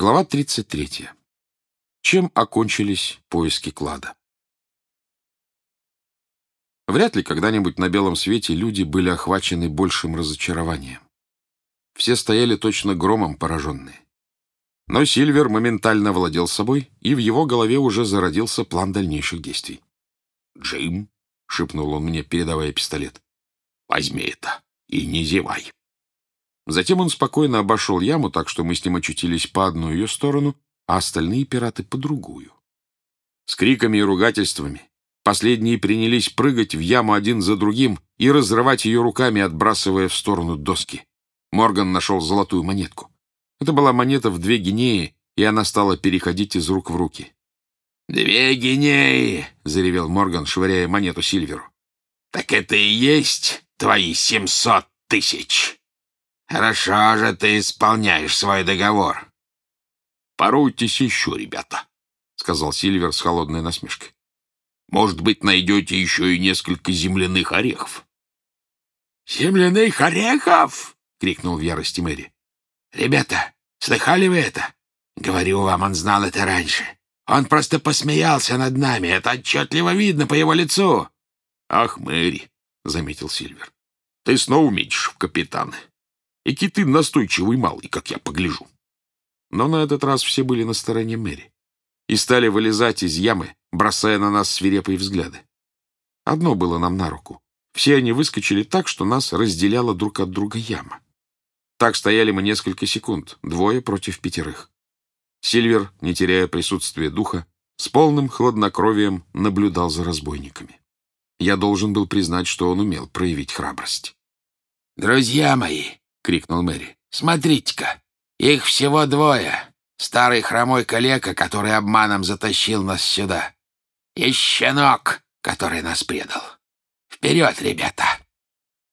Глава 33. Чем окончились поиски клада? Вряд ли когда-нибудь на белом свете люди были охвачены большим разочарованием. Все стояли точно громом пораженные. Но Сильвер моментально владел собой, и в его голове уже зародился план дальнейших действий. «Джим», — шепнул он мне, передавая пистолет, — «возьми это и не зевай». Затем он спокойно обошел яму, так что мы с ним очутились по одну ее сторону, а остальные пираты по другую. С криками и ругательствами последние принялись прыгать в яму один за другим и разрывать ее руками, отбрасывая в сторону доски. Морган нашел золотую монетку. Это была монета в две гинеи, и она стала переходить из рук в руки. «Две гинеи!» — заревел Морган, швыряя монету Сильверу. «Так это и есть твои семьсот тысяч!» Хорошо же ты исполняешь свой договор. Поруйтесь еще, ребята, — сказал Сильвер с холодной насмешкой. Может быть, найдете еще и несколько земляных орехов. «Земляных орехов!» — крикнул в ярости Мэри. «Ребята, слыхали вы это? Говорю вам, он знал это раньше. Он просто посмеялся над нами. Это отчетливо видно по его лицу». «Ах, Мэри!» — заметил Сильвер. «Ты снова метишь в капитаны. И киты настойчивый малый, как я погляжу. Но на этот раз все были на стороне Мэри и стали вылезать из ямы, бросая на нас свирепые взгляды. Одно было нам на руку. Все они выскочили так, что нас разделяла друг от друга яма. Так стояли мы несколько секунд, двое против пятерых. Сильвер, не теряя присутствия духа, с полным хладнокровием наблюдал за разбойниками. Я должен был признать, что он умел проявить храбрость. «Друзья мои!» — крикнул Мэри. «Смотрите-ка, их всего двое. Старый хромой калека, который обманом затащил нас сюда. И щенок, который нас предал. Вперед, ребята!»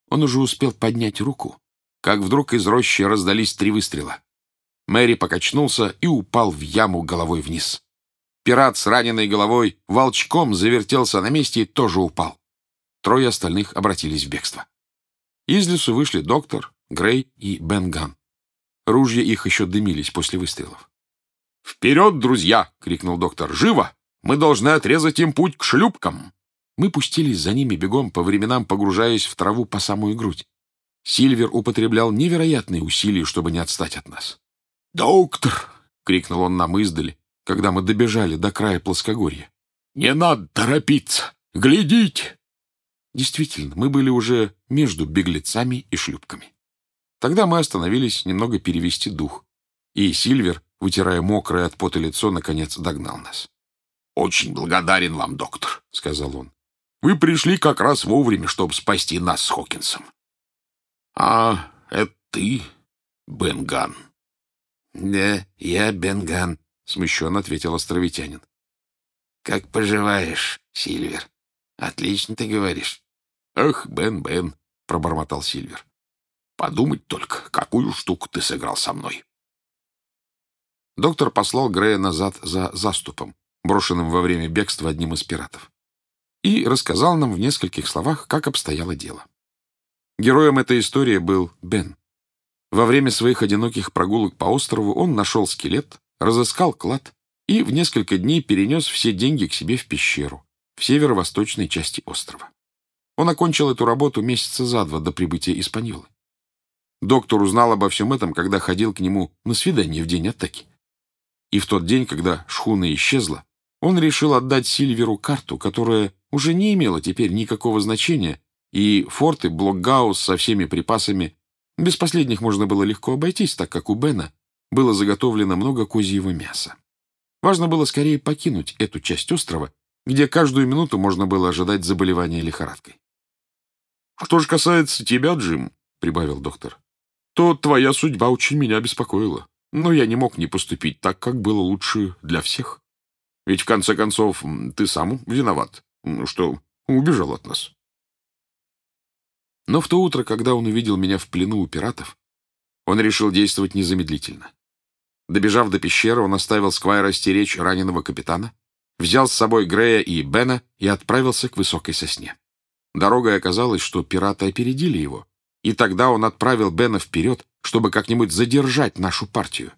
Он уже успел поднять руку, как вдруг из рощи раздались три выстрела. Мэри покачнулся и упал в яму головой вниз. Пират с раненой головой волчком завертелся на месте и тоже упал. Трое остальных обратились в бегство. Из лесу вышли доктор, Грей и Бен Ган. Ружья их еще дымились после выстрелов. «Вперед, друзья!» — крикнул доктор. «Живо! Мы должны отрезать им путь к шлюпкам!» Мы пустились за ними бегом, по временам погружаясь в траву по самую грудь. Сильвер употреблял невероятные усилия, чтобы не отстать от нас. «Доктор!» — крикнул он нам издали, когда мы добежали до края плоскогорья. «Не надо торопиться! Глядите!» Действительно, мы были уже между беглецами и шлюпками. Тогда мы остановились немного перевести дух, и Сильвер, вытирая мокрое от пота лицо, наконец догнал нас. «Очень благодарен вам, доктор», — сказал он. «Вы пришли как раз вовремя, чтобы спасти нас с Хокинсом». «А, это ты, Бенган?» «Да, я Бенган», — смущенно ответил островитянин. «Как поживаешь, Сильвер? Отлично ты говоришь». «Ах, Бен-Бен», — пробормотал Сильвер. Подумать только, какую штуку ты сыграл со мной. Доктор послал Грея назад за заступом, брошенным во время бегства одним из пиратов, и рассказал нам в нескольких словах, как обстояло дело. Героем этой истории был Бен. Во время своих одиноких прогулок по острову он нашел скелет, разыскал клад и в несколько дней перенес все деньги к себе в пещеру в северо-восточной части острова. Он окончил эту работу месяца за два до прибытия Испаньолы. Доктор узнал обо всем этом, когда ходил к нему на свидание в день атаки. И в тот день, когда шхуна исчезла, он решил отдать Сильверу карту, которая уже не имела теперь никакого значения, и форты Блокгаус со всеми припасами, без последних можно было легко обойтись, так как у Бена было заготовлено много козьего мяса. Важно было скорее покинуть эту часть острова, где каждую минуту можно было ожидать заболевания лихорадкой. — Что же касается тебя, Джим, — прибавил доктор, то твоя судьба очень меня беспокоила. Но я не мог не поступить так, как было лучше для всех. Ведь, в конце концов, ты сам виноват, что убежал от нас. Но в то утро, когда он увидел меня в плену у пиратов, он решил действовать незамедлительно. Добежав до пещеры, он оставил Сквайра стеречь раненого капитана, взял с собой Грея и Бена и отправился к высокой сосне. Дорогой оказалось, что пираты опередили его, и тогда он отправил Бена вперед, чтобы как-нибудь задержать нашу партию.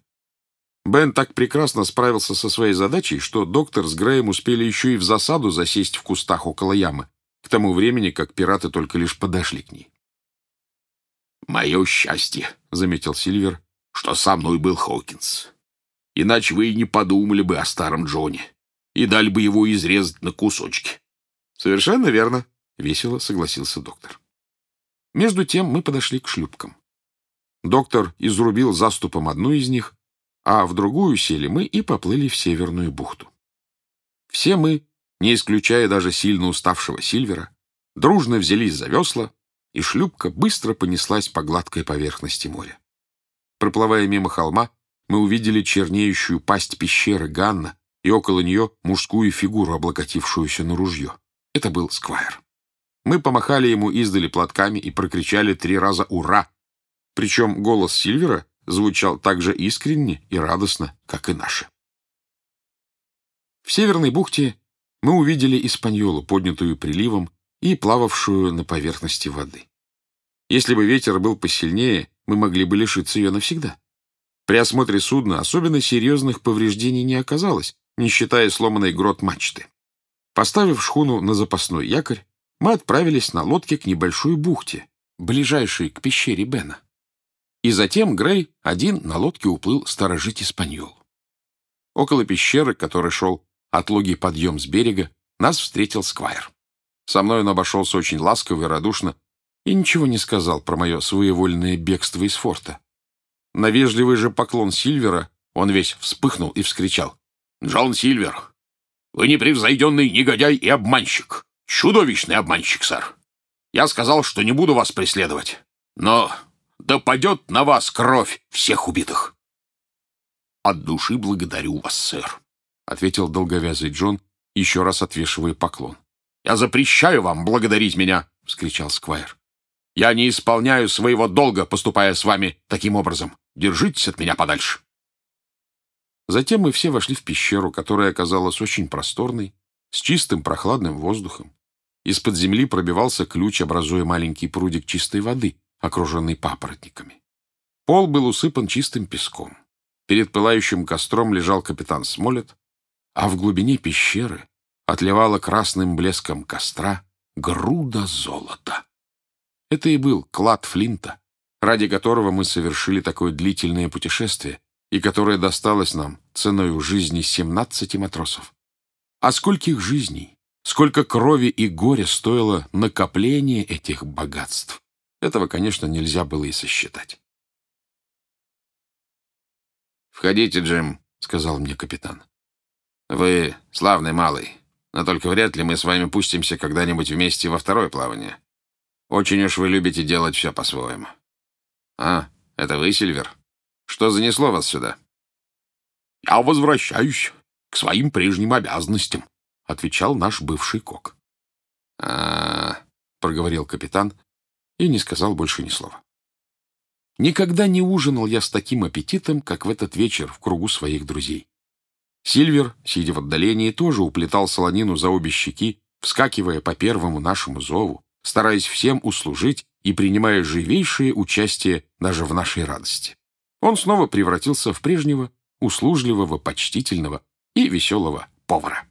Бен так прекрасно справился со своей задачей, что доктор с Греем успели еще и в засаду засесть в кустах около ямы, к тому времени, как пираты только лишь подошли к ней. «Мое счастье», — заметил Сильвер, — «что со мной был Хокинс. Иначе вы и не подумали бы о старом Джоне и дали бы его изрезать на кусочки». «Совершенно верно», — весело согласился доктор. Между тем мы подошли к шлюпкам. Доктор изрубил заступом одну из них, а в другую сели мы и поплыли в Северную бухту. Все мы, не исключая даже сильно уставшего Сильвера, дружно взялись за весла, и шлюпка быстро понеслась по гладкой поверхности моря. Проплывая мимо холма, мы увидели чернеющую пасть пещеры Ганна и около нее мужскую фигуру, облокотившуюся на ружье. Это был Сквайр. Мы помахали ему издали платками и прокричали три раза «Ура!», причем голос Сильвера звучал так же искренне и радостно, как и наши. В Северной бухте мы увидели Испаньолу, поднятую приливом и плававшую на поверхности воды. Если бы ветер был посильнее, мы могли бы лишиться ее навсегда. При осмотре судна особенно серьезных повреждений не оказалось, не считая сломанной грот мачты. Поставив шхуну на запасной якорь, мы отправились на лодке к небольшой бухте, ближайшей к пещере Бена. И затем Грей один на лодке уплыл сторожить Испаньол. Около пещеры, который шел отлогий подъем с берега, нас встретил Сквайр. Со мной он обошелся очень ласково и радушно и ничего не сказал про мое своевольное бегство из форта. На вежливый же поклон Сильвера он весь вспыхнул и вскричал. «Джон Сильвер, вы непревзойденный негодяй и обманщик. Чудовищный обманщик, сэр. Я сказал, что не буду вас преследовать. Но да падет на вас кровь всех убитых. От души благодарю вас, сэр, — ответил долговязый Джон, еще раз отвешивая поклон. Я запрещаю вам благодарить меня, — вскричал Сквайр. Я не исполняю своего долга, поступая с вами таким образом. Держитесь от меня подальше. Затем мы все вошли в пещеру, которая оказалась очень просторной, с чистым прохладным воздухом. Из-под земли пробивался ключ, образуя маленький прудик чистой воды, окруженный папоротниками. Пол был усыпан чистым песком. Перед пылающим костром лежал капитан Смолет, а в глубине пещеры отливала красным блеском костра груда золота. Это и был клад Флинта, ради которого мы совершили такое длительное путешествие и которое досталось нам ценой жизни 17 матросов. А скольких жизней, сколько крови и горя стоило накопление этих богатств. Этого, конечно, нельзя было и сосчитать. «Входите, Джим», — сказал мне капитан. «Вы славный малый, но только вряд ли мы с вами пустимся когда-нибудь вместе во второе плавание. Очень уж вы любите делать все по-своему». «А, это вы, Сильвер? Что занесло вас сюда?» «Я возвращаюсь к своим прежним обязанностям», — отвечал наш бывший кок. «А-а-а», проговорил капитан, и не сказал больше ни слова. Никогда не ужинал я с таким аппетитом, как в этот вечер в кругу своих друзей. Сильвер, сидя в отдалении, тоже уплетал солонину за обе щеки, вскакивая по первому нашему зову, стараясь всем услужить и принимая живейшее участие даже в нашей радости. Он снова превратился в прежнего, услужливого, почтительного и веселого повара.